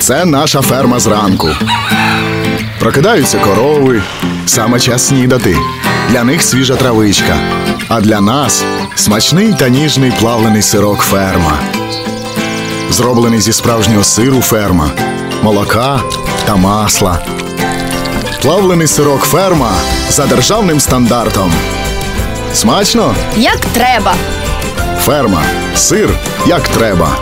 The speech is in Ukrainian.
Це наша ферма зранку. Прокидаються корови, саме час снідати. Для них свіжа травичка. А для нас смачний та ніжний плавлений сирок ферма. Зроблений зі справжнього сиру ферма, молока та масла. Плавлений сирок ферма за державним стандартом. Смачно? Як треба. Ферма. Сир як треба.